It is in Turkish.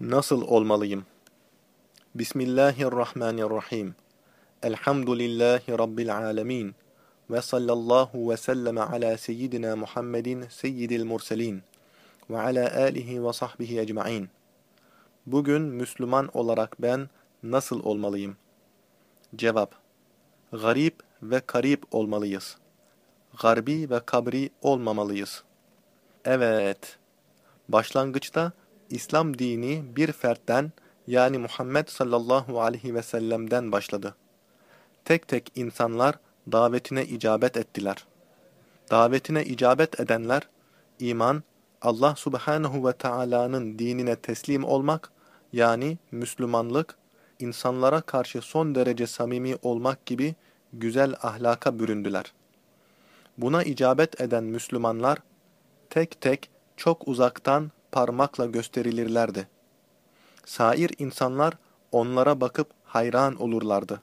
Nasıl olmalıyım? Bismillahirrahmanirrahim. Elhamdülillahi Rabbil alemin. Ve sallallahu ve sellem ala seyyidina Muhammedin seyyidil murselin. Ve ala alihi ve sahbihi ecma'in. Bugün Müslüman olarak ben nasıl olmalıyım? Cevap. Garip ve karip olmalıyız. Garbi ve kabri olmamalıyız. Evet. Başlangıçta İslam dini bir fertten yani Muhammed sallallahu aleyhi ve sellem'den başladı. Tek tek insanlar davetine icabet ettiler. Davetine icabet edenler, iman, Allah subhanahu ve Taala'nın dinine teslim olmak, yani Müslümanlık, insanlara karşı son derece samimi olmak gibi güzel ahlaka büründüler. Buna icabet eden Müslümanlar, tek tek çok uzaktan parmakla gösterilirlerdi. Sair insanlar onlara bakıp hayran olurlardı.